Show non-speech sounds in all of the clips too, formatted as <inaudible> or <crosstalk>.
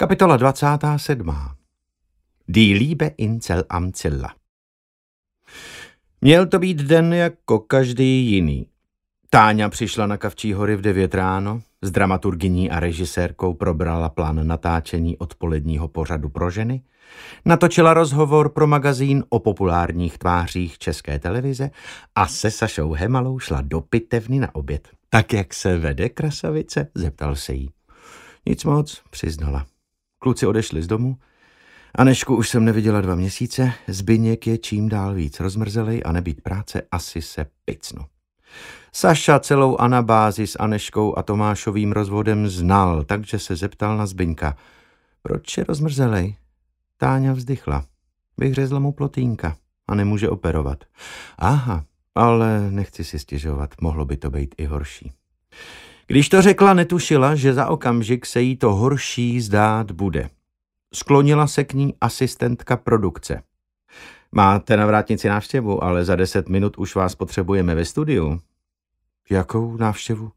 Kapitola 27. Die Liebe in Zell am Zilla. Měl to být den jako každý jiný. Táňa přišla na Kavčí hory v 9 ráno, s dramaturgyní a režisérkou probrala plán natáčení odpoledního pořadu pro ženy, natočila rozhovor pro magazín o populárních tvářích české televize a se Sašou Hemalou šla do pitevny na oběd. Tak jak se vede krasavice? zeptal se jí. Nic moc, přiznala. Kluci odešli z domu. Anešku už jsem neviděla dva měsíce, Zbyněk je čím dál víc rozmrzelej a nebýt práce, asi se picnu. Saša celou anabázi s Aneškou a Tomášovým rozvodem znal, takže se zeptal na Zbyňka. Proč je rozmrzelej? Táňa vzdychla. Vyhřezla mu plotínka a nemůže operovat. Aha, ale nechci si stěžovat, mohlo by to být i horší. Když to řekla, netušila, že za okamžik se jí to horší zdát bude. Sklonila se k ní asistentka produkce. Máte na vrátnici návštěvu, ale za deset minut už vás potřebujeme ve studiu. Jakou návštěvu?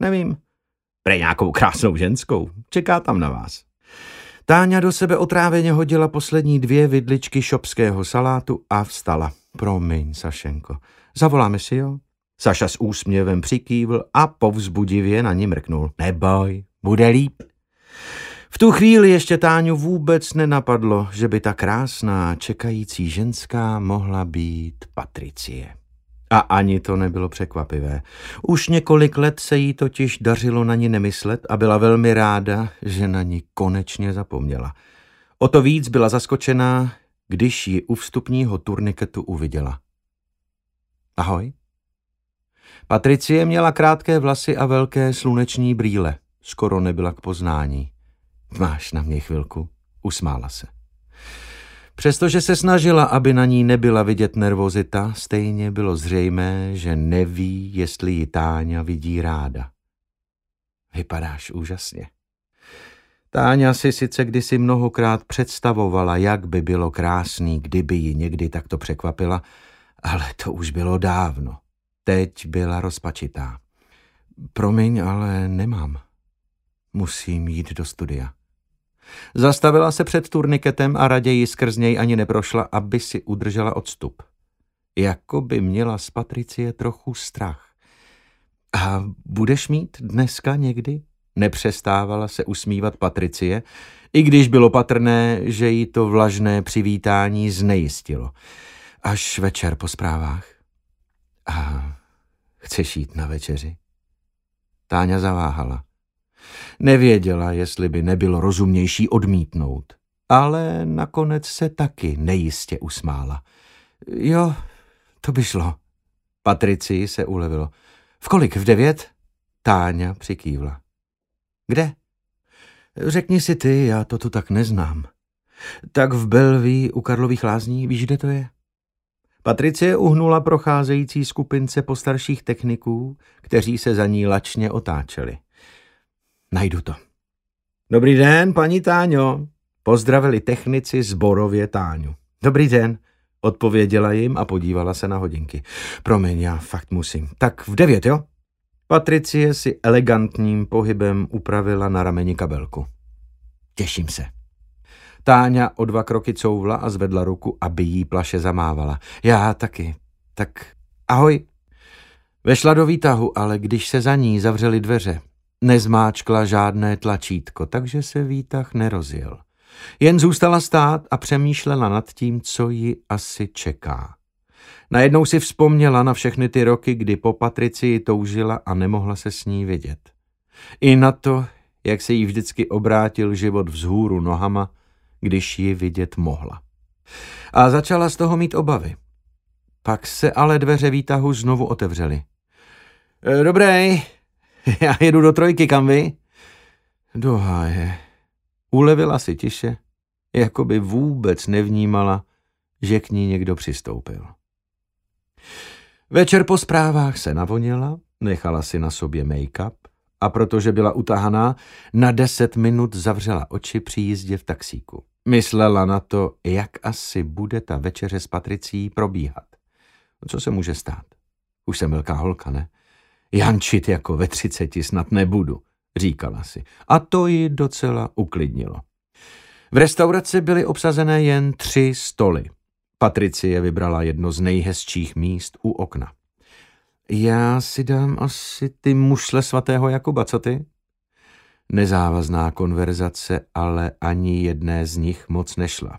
Nevím. Pre nějakou krásnou ženskou. Čeká tam na vás. Táňa do sebe otráveně hodila poslední dvě vidličky šopského salátu a vstala. Promiň, Sašenko. Zavoláme si jo? Saša s úsměvem přikývl a povzbudivě na ní mrknul. Neboj, bude líp. V tu chvíli ještě Táňu vůbec nenapadlo, že by ta krásná čekající ženská mohla být Patricie. A ani to nebylo překvapivé. Už několik let se jí totiž dařilo na ní nemyslet a byla velmi ráda, že na ní konečně zapomněla. O to víc byla zaskočená, když ji u vstupního turniketu uviděla. Ahoj. Patricie měla krátké vlasy a velké sluneční brýle. Skoro nebyla k poznání. Máš na mě chvilku? Usmála se. Přestože se snažila, aby na ní nebyla vidět nervozita, stejně bylo zřejmé, že neví, jestli ji Táňa vidí ráda. Vypadáš úžasně. Táňa si sice kdysi mnohokrát představovala, jak by bylo krásný, kdyby ji někdy takto překvapila, ale to už bylo dávno. Teď byla rozpačitá. Promiň, ale nemám. Musím jít do studia. Zastavila se před turniketem a raději skrz něj ani neprošla, aby si udržela odstup. Jako by měla z Patricie trochu strach. A budeš mít dneska někdy? Nepřestávala se usmívat Patricie, i když bylo patrné, že jí to vlažné přivítání znejistilo. Až večer po zprávách. A chceš jít na večeři? Táňa zaváhala. Nevěděla, jestli by nebylo rozumnější odmítnout, ale nakonec se taky nejistě usmála. Jo, to by šlo. Patricii se ulevilo. V kolik? V devět? Táňa přikývla. Kde? Řekni si ty, já to tu tak neznám. Tak v Belví u Karlových lázní, víš, kde to je? Patricie uhnula procházející skupince postarších techniků, kteří se za ní lačně otáčeli. Najdu to. Dobrý den, paní Táňo. Pozdravili technici zborově Táňu. Dobrý den, odpověděla jim a podívala se na hodinky. Promiň, já fakt musím. Tak v devět, jo? Patricie si elegantním pohybem upravila na rameni kabelku. Těším se. Táňa o dva kroky couvla a zvedla ruku, aby jí plaše zamávala. Já taky. Tak ahoj. Vešla do výtahu, ale když se za ní zavřely dveře, Nezmáčkla žádné tlačítko, takže se výtah nerozjel. Jen zůstala stát a přemýšlela nad tím, co ji asi čeká. Najednou si vzpomněla na všechny ty roky, kdy po Patricii toužila a nemohla se s ní vidět. I na to, jak se jí vždycky obrátil život vzhůru nohama, když ji vidět mohla. A začala z toho mít obavy. Pak se ale dveře výtahu znovu otevřely. E, dobrý, <laughs> Já jedu do trojky, kam vy? Do háje. Ulevila si tiše, jako by vůbec nevnímala, že k ní někdo přistoupil. Večer po zprávách se navonila, nechala si na sobě make-up a protože byla utahaná, na deset minut zavřela oči při jízdě v taxíku. Myslela na to, jak asi bude ta večeře s Patricí probíhat. Co se může stát? Už jsem velká holka, ne? Jančit jako ve třiceti snad nebudu. říkala si. A to ji docela uklidnilo. V restauraci byly obsazené jen tři stoly. Patricie vybrala jedno z nejhezčích míst u okna. Já si dám asi ty mušle svatého Jakuba, co ty? Nezávazná konverzace, ale ani jedné z nich moc nešla.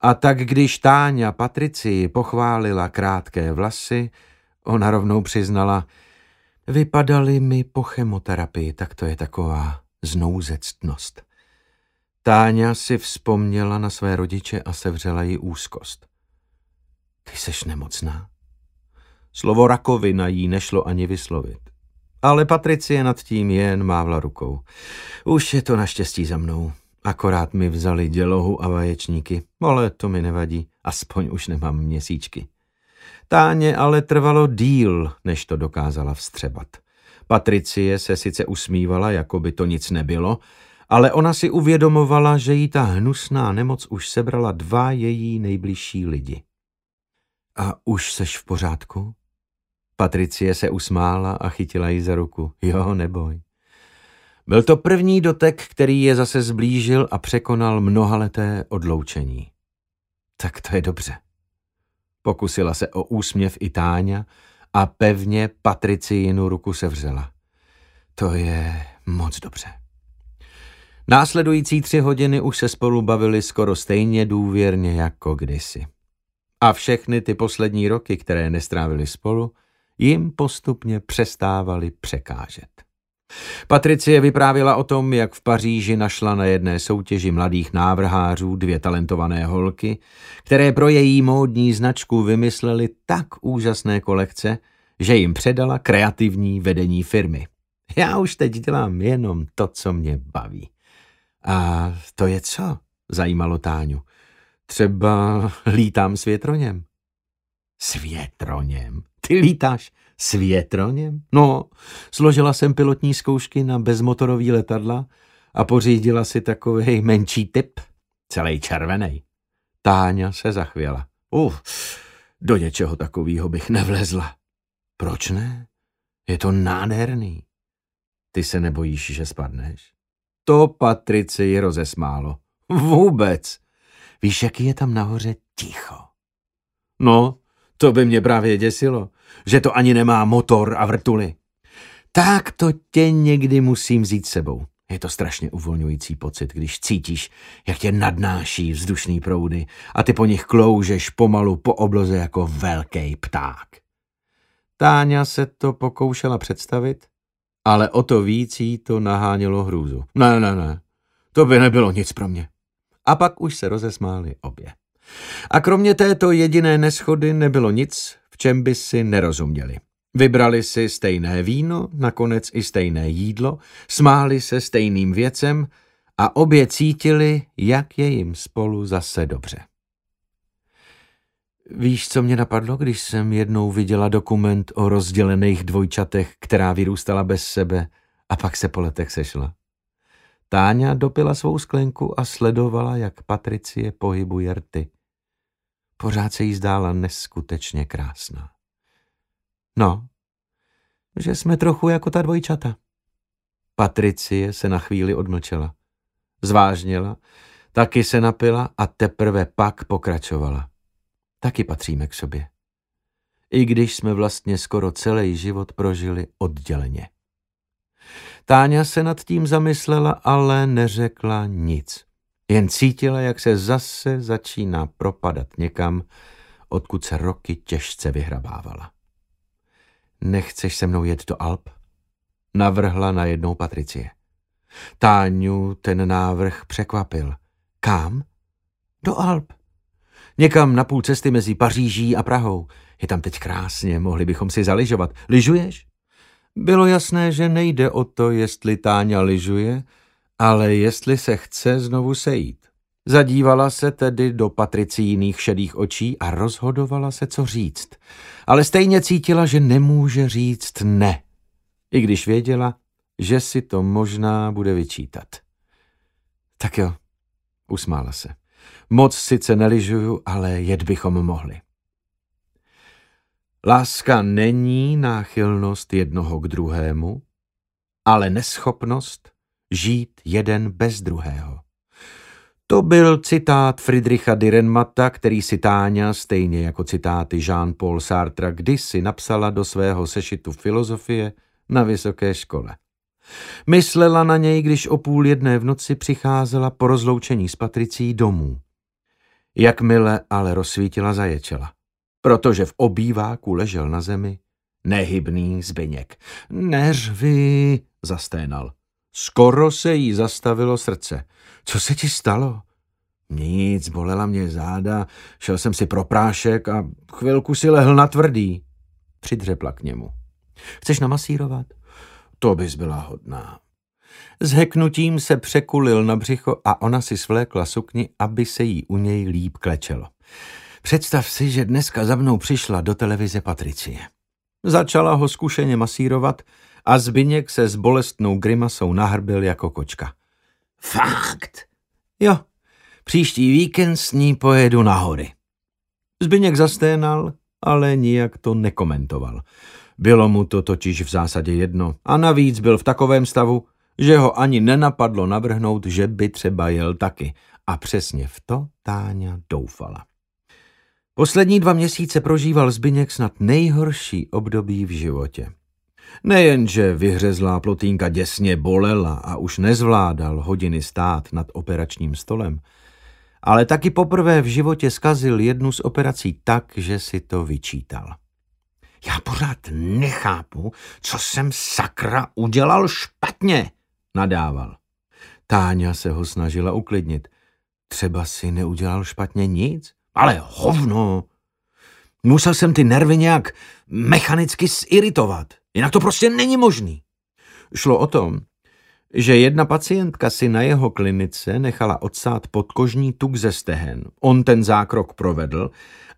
A tak když Táňa Patricii pochválila krátké vlasy, ona rovnou přiznala, vypadaly mi po chemoterapii, tak to je taková znouzectnost. Táňa si vzpomněla na své rodiče a sevřela jí úzkost. Ty seš nemocná? Slovo rakovina jí nešlo ani vyslovit. Ale Patricie nad tím jen mávla rukou. Už je to naštěstí za mnou. Akorát mi vzali dělohu a vaječníky, ale to mi nevadí, aspoň už nemám měsíčky. Táně ale trvalo díl, než to dokázala vstřebat. Patricie se sice usmívala, jako by to nic nebylo, ale ona si uvědomovala, že jí ta hnusná nemoc už sebrala dva její nejbližší lidi. A už seš v pořádku? Patricie se usmála a chytila ji za ruku. Jo, neboj. Byl to první dotek, který je zase zblížil a překonal mnohaleté odloučení. Tak to je dobře. Pokusila se o úsměv i Táňa a pevně Patriciinu ruku sevřela. To je moc dobře. Následující tři hodiny už se spolu bavili skoro stejně důvěrně jako kdysi. A všechny ty poslední roky, které nestrávili spolu, jim postupně přestávali překážet. Patricie vyprávěla o tom, jak v Paříži našla na jedné soutěži mladých návrhářů dvě talentované holky, které pro její módní značku vymysleli tak úžasné kolekce, že jim předala kreativní vedení firmy. Já už teď dělám jenom to, co mě baví. A to je co? Zajímalo Táňu. Třeba lítám s větroněm. S větroněm? Ty lítáš s větroněm? No, složila jsem pilotní zkoušky na bezmotorový letadla a pořídila si takový menší typ, celý červený. Táňa se zachvěla. Uf, do něčeho takového bych nevlezla. Proč ne? Je to nádherný. Ty se nebojíš, že spadneš? To Patrici rozesmálo. Vůbec. Víš, jaký je tam nahoře ticho? No, to by mě právě děsilo, že to ani nemá motor a vrtuly. Tak to tě někdy musím vzít sebou. Je to strašně uvolňující pocit, když cítíš, jak tě nadnáší vzdušný proudy a ty po nich kloužeš pomalu po obloze jako velký pták. Táňa se to pokoušela představit, ale o to víc jí to nahánělo hrůzu. Ne, ne, ne, to by nebylo nic pro mě. A pak už se rozesmáli obě. A kromě této jediné neschody nebylo nic, v čem by si nerozuměli. Vybrali si stejné víno, nakonec i stejné jídlo, smáli se stejným věcem a obě cítili, jak je jim spolu zase dobře. Víš, co mě napadlo, když jsem jednou viděla dokument o rozdělených dvojčatech, která vyrůstala bez sebe a pak se po letech sešla? Táňa dopila svou sklenku a sledovala, jak Patricie pohybuje rty. Pořád se jí zdála neskutečně krásná. No, že jsme trochu jako ta dvojčata. Patricie se na chvíli odmlčela. Zvážněla, taky se napila a teprve pak pokračovala. Taky patříme k sobě. I když jsme vlastně skoro celý život prožili odděleně. Táňa se nad tím zamyslela, ale neřekla nic. Jen cítila, jak se zase začíná propadat někam, odkud se roky těžce vyhrabávala. Nechceš se mnou jet do Alp? Navrhla na jednou Patricie. Táňu ten návrh překvapil. Kam? Do Alp. Někam na půl cesty mezi Paříží a Prahou. Je tam teď krásně, mohli bychom si zaližovat. Ližuješ? Bylo jasné, že nejde o to, jestli Táňa lyžuje, ale jestli se chce znovu sejít. Zadívala se tedy do patricijných šedých očí a rozhodovala se, co říct. Ale stejně cítila, že nemůže říct ne. I když věděla, že si to možná bude vyčítat. Tak jo, usmála se. Moc sice neližuju, ale jet bychom mohli. Láska není náchylnost jednoho k druhému, ale neschopnost žít jeden bez druhého. To byl citát Friedricha Dürrenmatta, který si Táňa, stejně jako citáty Jean-Paul Sartre, kdysi napsala do svého sešitu filozofie na vysoké škole. Myslela na něj, když o půl jedné v noci přicházela po rozloučení s Patricí domů. Jakmile ale rozsvítila zaječela, protože v obýváku ležel na zemi nehybný zbyněk. Neřvi, zasténal. Skoro se jí zastavilo srdce. Co se ti stalo? Nic, bolela mě záda, šel jsem si pro prášek a chvilku si lehl na tvrdý. Přidřepla k němu. Chceš namasírovat? To bys byla hodná. S heknutím se překulil na břicho a ona si svlékla sukni, aby se jí u něj líp klečelo. Představ si, že dneska za mnou přišla do televize Patricie. Začala ho zkušeně masírovat a Zbyněk se s bolestnou grimasou nahrbil jako kočka. Fakt? Jo, příští víkend s ní pojedu na hory. Zbyněk zasténal, ale nijak to nekomentoval. Bylo mu to totiž v zásadě jedno a navíc byl v takovém stavu, že ho ani nenapadlo navrhnout, že by třeba jel taky. A přesně v to Táňa doufala. Poslední dva měsíce prožíval Zbyněk snad nejhorší období v životě. Nejenže vyhřezlá plotínka děsně bolela a už nezvládal hodiny stát nad operačním stolem, ale taky poprvé v životě skazil jednu z operací tak, že si to vyčítal. Já pořád nechápu, co jsem sakra udělal špatně, nadával. Táňa se ho snažila uklidnit. Třeba si neudělal špatně nic? Ale hovno! Musel jsem ty nervy nějak mechanicky ziritovat. Jinak to prostě není možný. Šlo o tom, že jedna pacientka si na jeho klinice nechala odsát podkožní tuk ze stehen. On ten zákrok provedl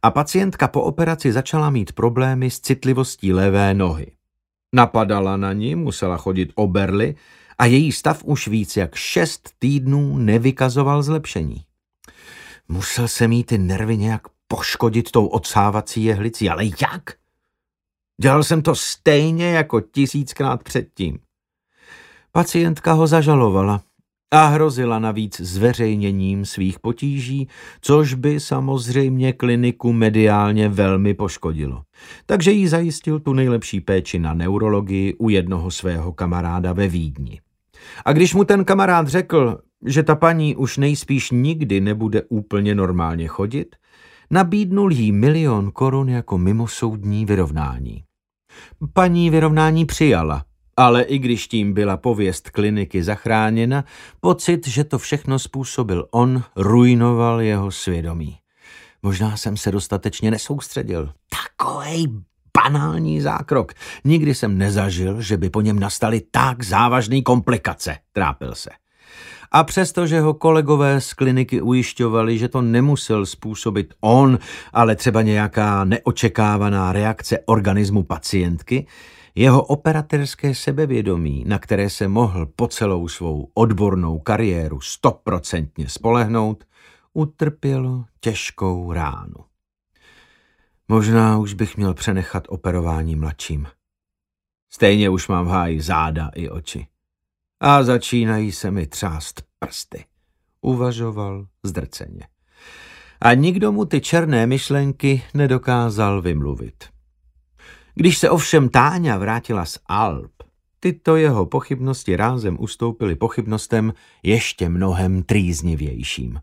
a pacientka po operaci začala mít problémy s citlivostí levé nohy. Napadala na ní, musela chodit o berly a její stav už víc jak šest týdnů nevykazoval zlepšení. Musel se mít ty nervy nějak poškodit tou odsávací jehlicí, ale jak? Dělal jsem to stejně jako tisíckrát předtím. Pacientka ho zažalovala a hrozila navíc zveřejněním svých potíží, což by samozřejmě kliniku mediálně velmi poškodilo. Takže jí zajistil tu nejlepší péči na neurologii u jednoho svého kamaráda ve Vídni. A když mu ten kamarád řekl, že ta paní už nejspíš nikdy nebude úplně normálně chodit, nabídnul jí milion korun jako mimosoudní vyrovnání. Paní vyrovnání přijala, ale i když tím byla pověst kliniky zachráněna, pocit, že to všechno způsobil on, ruinoval jeho svědomí. Možná jsem se dostatečně nesoustředil. Takovej banální zákrok. Nikdy jsem nezažil, že by po něm nastaly tak závažné komplikace, trápil se. A přestože ho kolegové z kliniky ujišťovali, že to nemusel způsobit on, ale třeba nějaká neočekávaná reakce organismu pacientky, jeho operatérské sebevědomí, na které se mohl po celou svou odbornou kariéru stoprocentně spolehnout, utrpělo těžkou ránu. Možná už bych měl přenechat operování mladším. Stejně už mám v háji záda i oči. A začínají se mi třást prsty. Uvažoval zdrceně. A nikdo mu ty černé myšlenky nedokázal vymluvit. Když se ovšem Táňa vrátila z Alp, tyto jeho pochybnosti rázem ustoupily pochybnostem ještě mnohem trýznivějším.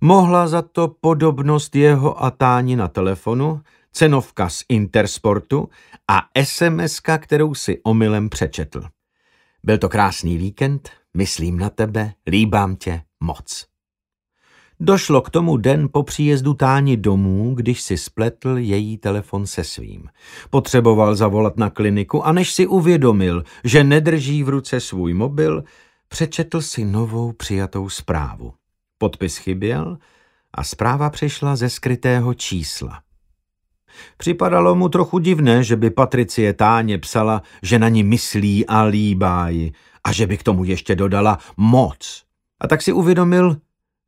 Mohla za to podobnost jeho a Táni na telefonu, cenovka z Intersportu a sms kterou si omylem přečetl. Byl to krásný víkend, myslím na tebe, líbám tě moc. Došlo k tomu den po příjezdu Táni domů, když si spletl její telefon se svým. Potřeboval zavolat na kliniku a než si uvědomil, že nedrží v ruce svůj mobil, přečetl si novou přijatou zprávu. Podpis chyběl a zpráva přišla ze skrytého čísla. Připadalo mu trochu divné, že by Patricie Táně psala, že na ní myslí a líbá ji a že by k tomu ještě dodala moc. A tak si uvědomil,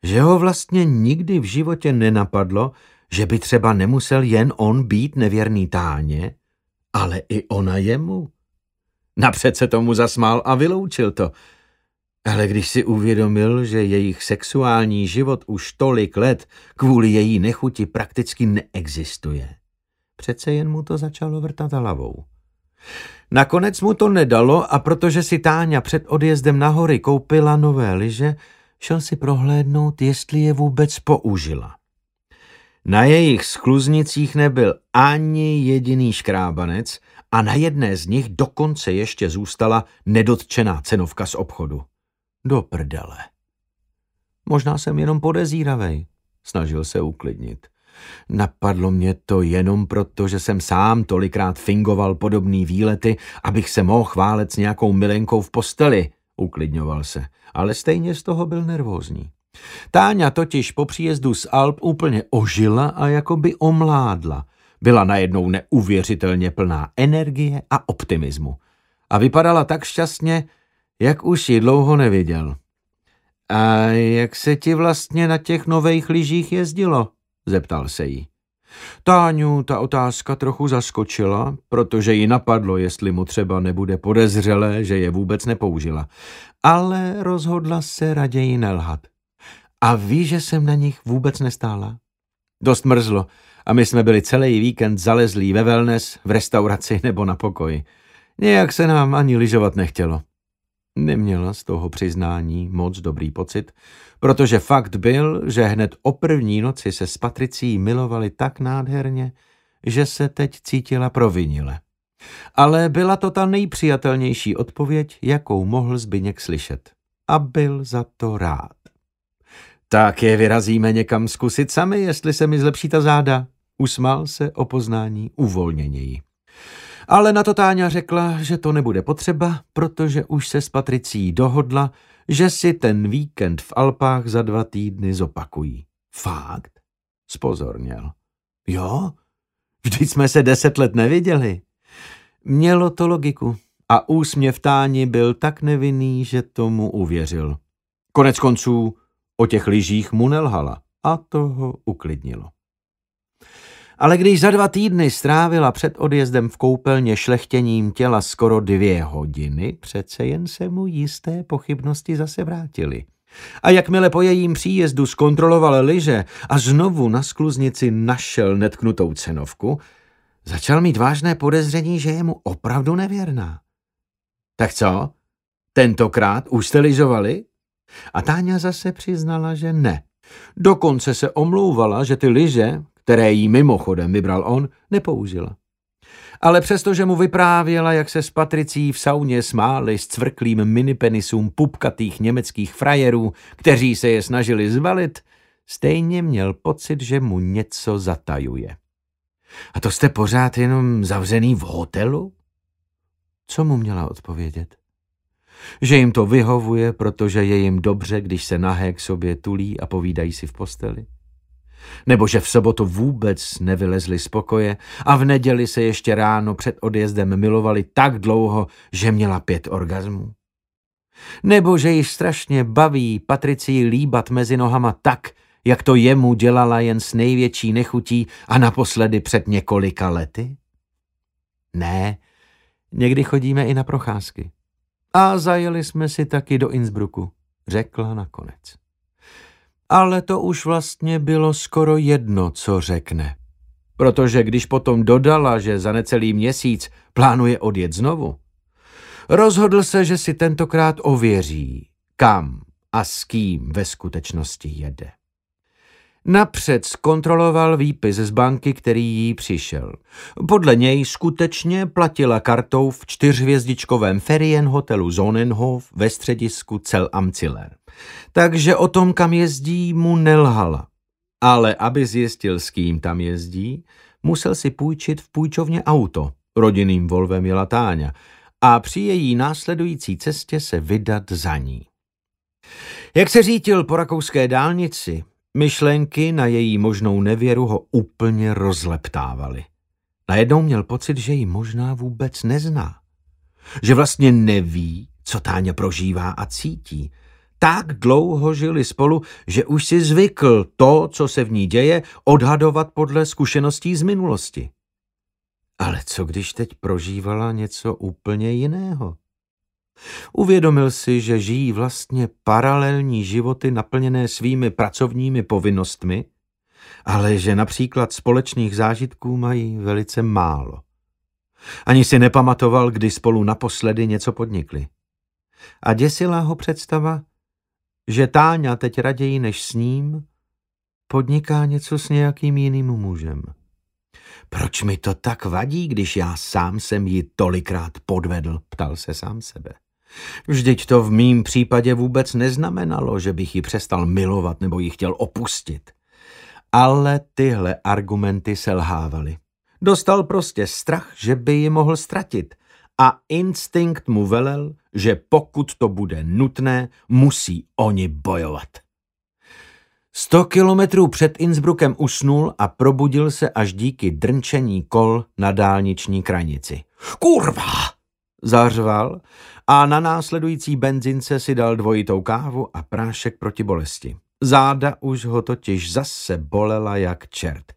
že ho vlastně nikdy v životě nenapadlo, že by třeba nemusel jen on být nevěrný Táně, ale i ona jemu. Napřed se tomu zasmál a vyloučil to. Ale když si uvědomil, že jejich sexuální život už tolik let kvůli její nechuti prakticky neexistuje, přece jen mu to začalo vrtat hlavou. Nakonec mu to nedalo a protože si Táňa před odjezdem na hory koupila nové lyže, šel si prohlédnout, jestli je vůbec použila. Na jejich skluznicích nebyl ani jediný škrábanec a na jedné z nich dokonce ještě zůstala nedotčená cenovka z obchodu. Do prdele. Možná jsem jenom podezíravej, snažil se uklidnit. Napadlo mě to jenom proto, že jsem sám tolikrát fingoval podobný výlety, abych se mohl chválet s nějakou milenkou v posteli, uklidňoval se, ale stejně z toho byl nervózní. Táňa totiž po příjezdu z Alp úplně ožila a jakoby omládla. Byla najednou neuvěřitelně plná energie a optimismu. A vypadala tak šťastně, jak už ji dlouho neviděl. A jak se ti vlastně na těch nových lyžích jezdilo? Zeptal se jí. Táňu ta otázka trochu zaskočila, protože ji napadlo, jestli mu třeba nebude podezřelé, že je vůbec nepoužila. Ale rozhodla se raději nelhat. A ví, že jsem na nich vůbec nestála? Dost mrzlo a my jsme byli celý víkend zalezlí ve wellness, v restauraci nebo na pokoji. Nějak se nám ani lyžovat nechtělo. Neměla z toho přiznání moc dobrý pocit, protože fakt byl, že hned o první noci se s Patricí milovali tak nádherně, že se teď cítila provinile. Ale byla to ta nejpřijatelnější odpověď, jakou mohl Zbyněk slyšet. A byl za to rád. Tak je vyrazíme někam zkusit sami, jestli se mi zlepší ta záda. Usmál se o poznání uvolněněji. Ale na to Táňa řekla, že to nebude potřeba, protože už se s Patricí dohodla, že si ten víkend v Alpách za dva týdny zopakují. Fakt? Spozorněl. Jo? Vždyť jsme se deset let neviděli. Mělo to logiku a úsměv Táni byl tak nevinný, že tomu uvěřil. Konec konců o těch lyžích mu nelhala a to ho uklidnilo. Ale když za dva týdny strávila před odjezdem v koupelně šlechtěním těla skoro dvě hodiny, přece jen se mu jisté pochybnosti zase vrátily. A jakmile po jejím příjezdu zkontroloval lyže a znovu na skluznici našel netknutou cenovku, začal mít vážné podezření, že je mu opravdu nevěrná. Tak co? Tentokrát už jste lyžovali? A Táňa zase přiznala, že ne. Dokonce se omlouvala, že ty lyže, které jí mimochodem vybral on, nepoužila. Ale přestože mu vyprávěla, jak se s Patricí v sauně smáli s cvrklým minipenisům pupkatých německých frajerů, kteří se je snažili zvalit, stejně měl pocit, že mu něco zatajuje. A to jste pořád jenom zavřený v hotelu? Co mu měla odpovědět? Že jim to vyhovuje, protože je jim dobře, když se nahé k sobě tulí a povídají si v posteli? Nebo že v sobotu vůbec nevylezli z pokoje a v neděli se ještě ráno před odjezdem milovali tak dlouho, že měla pět orgazmů? Nebo že již strašně baví Patricii líbat mezi nohama tak, jak to jemu dělala jen s největší nechutí a naposledy před několika lety? Ne, někdy chodíme i na procházky. A zajeli jsme si taky do Innsbrucku, řekla nakonec. Ale to už vlastně bylo skoro jedno, co řekne. Protože když potom dodala, že za necelý měsíc plánuje odjet znovu, rozhodl se, že si tentokrát ověří, kam a s kým ve skutečnosti jede. Napřed zkontroloval výpis z banky, který jí přišel. Podle něj skutečně platila kartou v čtyřhvězdičkovém Ferien hotelu Zonenhof ve středisku Cel am Ziller. Takže o tom, kam jezdí, mu nelhala. Ale aby zjistil, s kým tam jezdí, musel si půjčit v půjčovně auto. Rodinným Volvem jela Táňa a při její následující cestě se vydat za ní. Jak se řítil po rakouské dálnici, Myšlenky na její možnou nevěru ho úplně rozleptávaly. Najednou měl pocit, že ji možná vůbec nezná. Že vlastně neví, co Táňa prožívá a cítí. Tak dlouho žili spolu, že už si zvykl to, co se v ní děje, odhadovat podle zkušeností z minulosti. Ale co když teď prožívala něco úplně jiného? Uvědomil si, že žijí vlastně paralelní životy naplněné svými pracovními povinnostmi, ale že například společných zážitků mají velice málo. Ani si nepamatoval, kdy spolu naposledy něco podnikli. A děsila ho představa, že Táňa teď raději než s ním podniká něco s nějakým jiným mužem. Proč mi to tak vadí, když já sám jsem ji tolikrát podvedl, ptal se sám sebe. Vždyť to v mým případě vůbec neznamenalo, že bych ji přestal milovat nebo ji chtěl opustit. Ale tyhle argumenty selhávaly. Dostal prostě strach, že by ji mohl ztratit a instinkt mu velel, že pokud to bude nutné, musí oni bojovat. Sto kilometrů před Innsbruckem usnul a probudil se až díky drnčení kol na dálniční kranici. Kurva! Zařval a na následující benzince si dal dvojitou kávu a prášek proti bolesti. Záda už ho totiž zase bolela jak čert.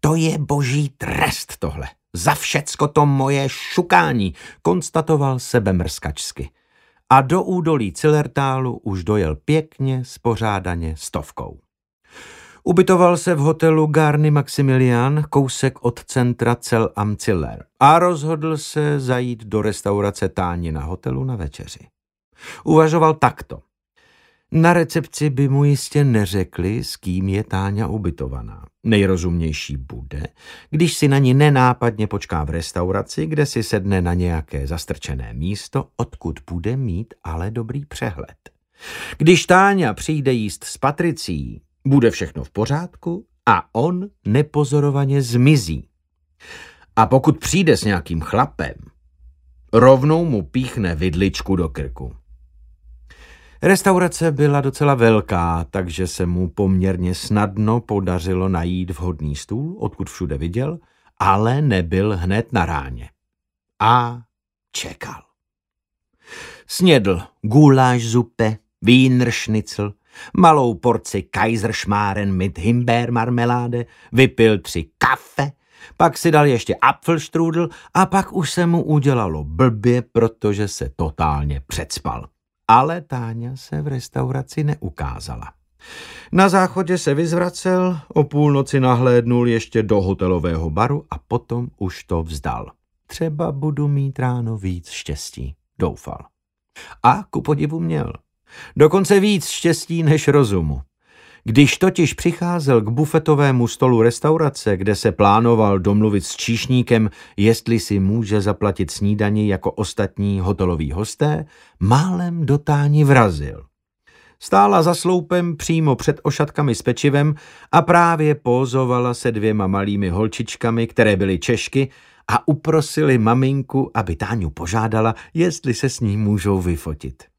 To je boží trest tohle. Za všecko to moje šukání, konstatoval sebe mrskačsky. A do údolí Cilertálu už dojel pěkně, spořádaně stovkou. Ubytoval se v hotelu Garny Maximilian, kousek od centra Cel am Ciller a rozhodl se zajít do restaurace Táni na hotelu na večeři. Uvažoval takto. Na recepci by mu jistě neřekli, s kým je Táňa ubytovaná. Nejrozumnější bude, když si na ní nenápadně počká v restauraci, kde si sedne na nějaké zastrčené místo, odkud bude mít ale dobrý přehled. Když Táňa přijde jíst s Patricí, bude všechno v pořádku a on nepozorovaně zmizí. A pokud přijde s nějakým chlapem, rovnou mu píchne vidličku do krku. Restaurace byla docela velká, takže se mu poměrně snadno podařilo najít vhodný stůl, odkud všude viděl, ale nebyl hned na ráně. A čekal. Snědl guláš zupe, Wienerschnitzel, malou porci Kaiserschmaren mit Himbeer marmeláde, vypil tři kafe, pak si dal ještě apfelstrudel a pak už se mu udělalo blbě, protože se totálně předspal. Ale Táňa se v restauraci neukázala. Na záchodě se vyzvracel, o půlnoci nahlédnul ještě do hotelového baru a potom už to vzdal. Třeba budu mít ráno víc štěstí, doufal. A ku podivu měl. Dokonce víc štěstí než rozumu. Když totiž přicházel k bufetovému stolu restaurace, kde se plánoval domluvit s číšníkem, jestli si může zaplatit snídani jako ostatní hoteloví hosté, málem do táni vrazil. Stála za sloupem přímo před ošatkami s pečivem a právě pózovala se dvěma malými holčičkami, které byly Češky, a uprosili maminku, aby Táňu požádala, jestli se s ní můžou vyfotit.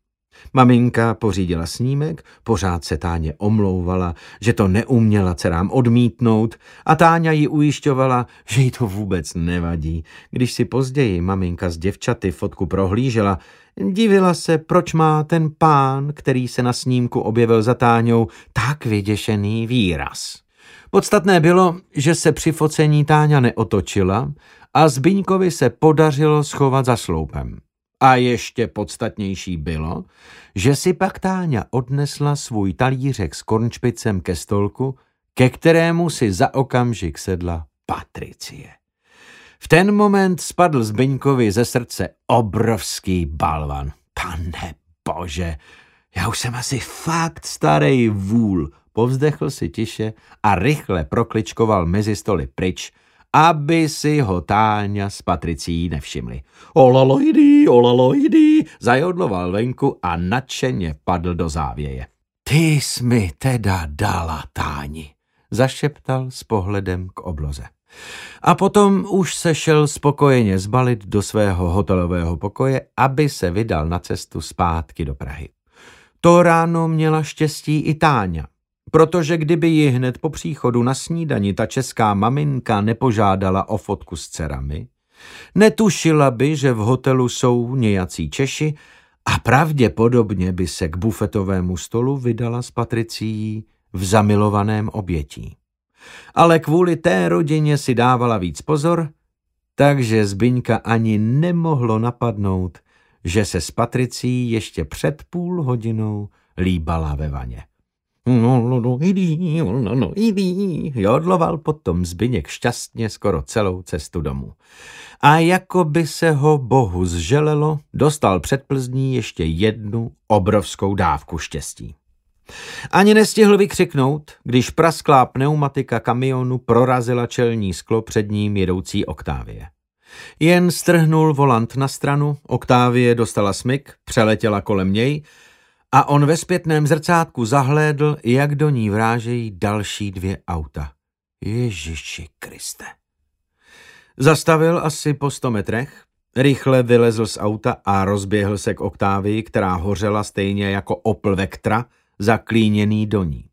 Maminka pořídila snímek, pořád se Táně omlouvala, že to neuměla dcerám odmítnout a Táňa ji ujišťovala, že jí to vůbec nevadí. Když si později maminka z děvčaty fotku prohlížela, divila se, proč má ten pán, který se na snímku objevil za Táňou, tak vyděšený výraz. Podstatné bylo, že se při focení Táňa neotočila a Zbyňkovi se podařilo schovat za sloupem. A ještě podstatnější bylo, že si pak Táňa odnesla svůj talířek s kornčpicem ke stolku, ke kterému si za okamžik sedla Patricie. V ten moment spadl Zbyňkovi ze srdce obrovský balvan. Pane bože, já už jsem asi fakt starý vůl, povzdechl si tiše a rychle prokličkoval mezi stoly pryč, aby si ho Táňa s Patricí nevšimli. Olalojdy, olalojdy, zajodloval venku a nadšeně padl do závěje. Ty jsi mi teda dala, Táni, zašeptal s pohledem k obloze. A potom už se šel spokojeně zbalit do svého hotelového pokoje, aby se vydal na cestu zpátky do Prahy. To ráno měla štěstí i Táňa protože kdyby ji hned po příchodu na snídani ta česká maminka nepožádala o fotku s dcerami, netušila by, že v hotelu jsou nějací Češi a pravděpodobně by se k bufetovému stolu vydala s Patricí v zamilovaném obětí. Ale kvůli té rodině si dávala víc pozor takže Zbyňka ani nemohlo napadnout, že se s Patricí ještě před půl hodinou líbala ve vaně. No, no, no, idí, idí, jodloval potom Zbyněk šťastně skoro celou cestu domů. A jako by se ho bohu zželelo, dostal před Plzní ještě jednu obrovskou dávku štěstí. Ani nestihl vykřiknout, když prasklá pneumatika kamionu prorazila čelní sklo před ním jedoucí Oktávie. Jen strhnul volant na stranu, Oktávie dostala smyk, přeletěla kolem něj a on ve zpětném zrcátku zahlédl, jak do ní vrážejí další dvě auta. Ježiši Kriste. Zastavil asi po sto metrech, rychle vylezl z auta a rozběhl se k Oktávii, která hořela stejně jako Opel Vectra, zaklíněný do ní.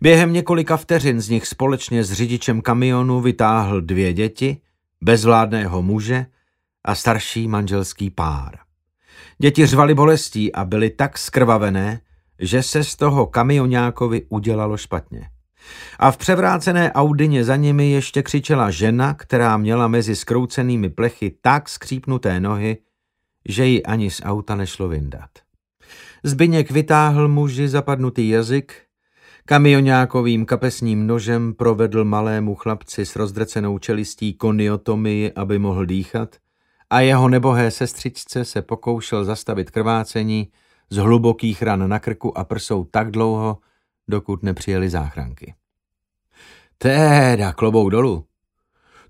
Během několika vteřin z nich společně s řidičem kamionu vytáhl dvě děti, bezvládného muže a starší manželský pár. Děti řvali bolestí a byly tak skrvavené, že se z toho kamionákovi udělalo špatně. A v převrácené audině za nimi ještě křičela žena, která měla mezi skroucenými plechy tak skřípnuté nohy, že ji ani z auta nešlo vyndat. Zbyněk vytáhl muži zapadnutý jazyk, kamionákovým kapesním nožem provedl malému chlapci s rozdrcenou čelistí koniotomii, aby mohl dýchat, a jeho nebohé sestřičce se pokoušel zastavit krvácení z hlubokých ran na krku a prsou tak dlouho, dokud nepřijeli záchranky. Téda, klobou dolů.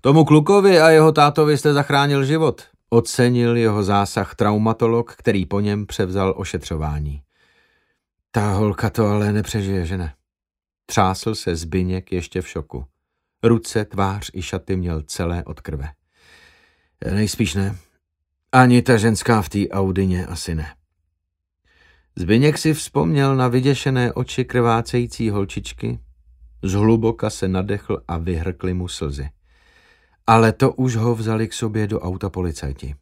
Tomu klukovi a jeho tátovi jste zachránil život, ocenil jeho zásah traumatolog, který po něm převzal ošetřování. Ta holka to ale nepřežije, že ne? Třásl se Zbyněk ještě v šoku. Ruce, tvář i šaty měl celé od krve. Nejspíš ne. Ani ta ženská v té Audině asi ne. Zbyněk si vzpomněl na vyděšené oči krvácející holčičky, zhluboka se nadechl a vyhrkli mu slzy. Ale to už ho vzali k sobě do auta policajti.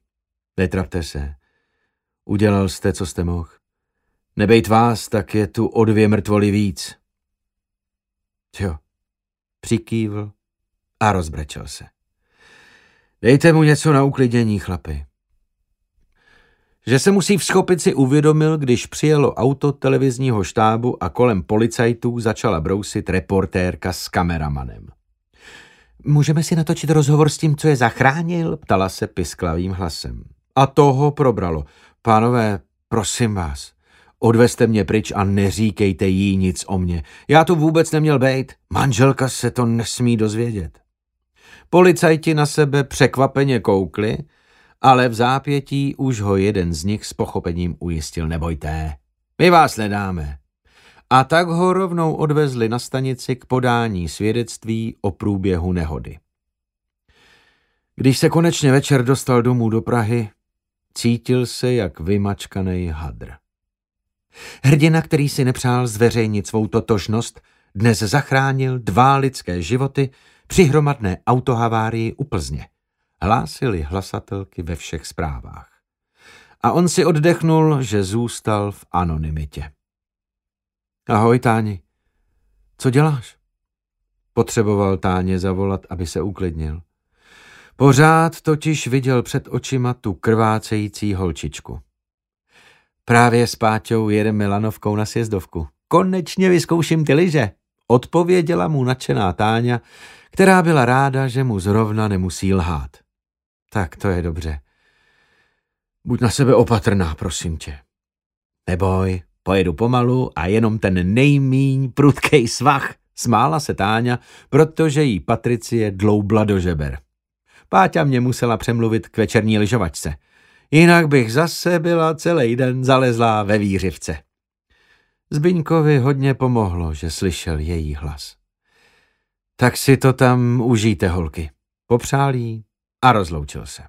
Netrapte se. Udělal jste, co jste mohl. Nebejt vás, tak je tu o dvě mrtvoli víc. Jo, přikývl a rozbrečel se. Dejte mu něco na uklidnění, chlapi. Že se musí vzchopit si uvědomil, když přijelo auto televizního štábu a kolem policajtů začala brousit reportérka s kameramanem. Můžeme si natočit rozhovor s tím, co je zachránil? ptala se pisklavým hlasem. A toho probralo. Pánové, prosím vás, odveste mě pryč a neříkejte jí nic o mně. Já tu vůbec neměl bejt. Manželka se to nesmí dozvědět. Policajti na sebe překvapeně koukli, ale v zápětí už ho jeden z nich s pochopením ujistil, nebojte, my vás nedáme. A tak ho rovnou odvezli na stanici k podání svědectví o průběhu nehody. Když se konečně večer dostal domů do Prahy, cítil se jak vymačkaný hadr. Hrdina, který si nepřál zveřejnit svou totožnost, dnes zachránil dva lidské životy při hromadné autohavárii u Plzně. Hlásili hlasatelky ve všech zprávách. A on si oddechnul, že zůstal v anonymitě. Ahoj, Táni. Co děláš? Potřeboval Táně zavolat, aby se uklidnil. Pořád totiž viděl před očima tu krvácející holčičku. Právě s Páťou jedeme lanovkou na sjezdovku. Konečně vyzkouším ty liže, odpověděla mu nadšená Táňa, která byla ráda, že mu zrovna nemusí lhát. Tak to je dobře. Buď na sebe opatrná, prosím tě. Neboj, pojedu pomalu a jenom ten nejmíň prudkej svach, smála se Táňa, protože jí Patricie dloubla do žeber. Páťa mě musela přemluvit k večerní lyžovačce. Jinak bych zase byla celý den zalezlá ve výřivce. Zbyňkovi hodně pomohlo, že slyšel její hlas. Tak si to tam užijte, holky. Popřál jí a rozloučil se.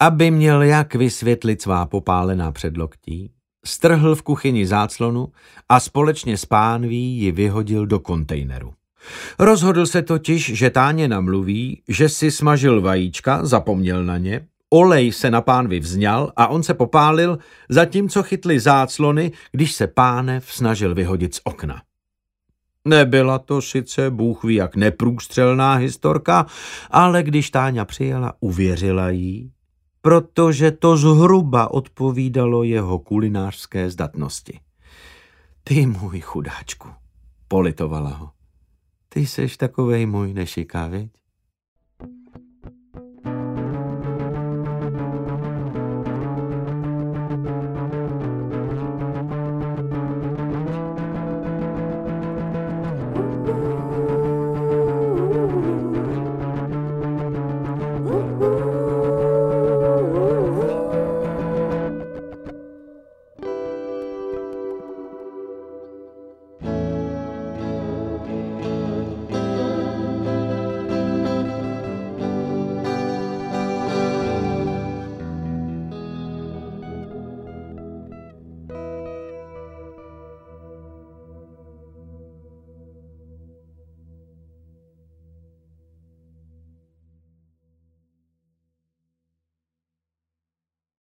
Aby měl jak vysvětlit svá popálená předloktí, strhl v kuchyni záclonu a společně s pánví ji vyhodil do kontejneru. Rozhodl se totiž, že táně namluví, že si smažil vajíčka, zapomněl na ně, olej se na pánvi vzňal a on se popálil, zatímco chytli záclony, když se pánev snažil vyhodit z okna. Nebyla to sice Bůh ví jak neprůstřelná historka, ale když Táňa přijela, uvěřila jí, protože to zhruba odpovídalo jeho kulinářské zdatnosti. Ty můj chudáčku, politovala ho. Ty seš takovej můj nešiká, viď?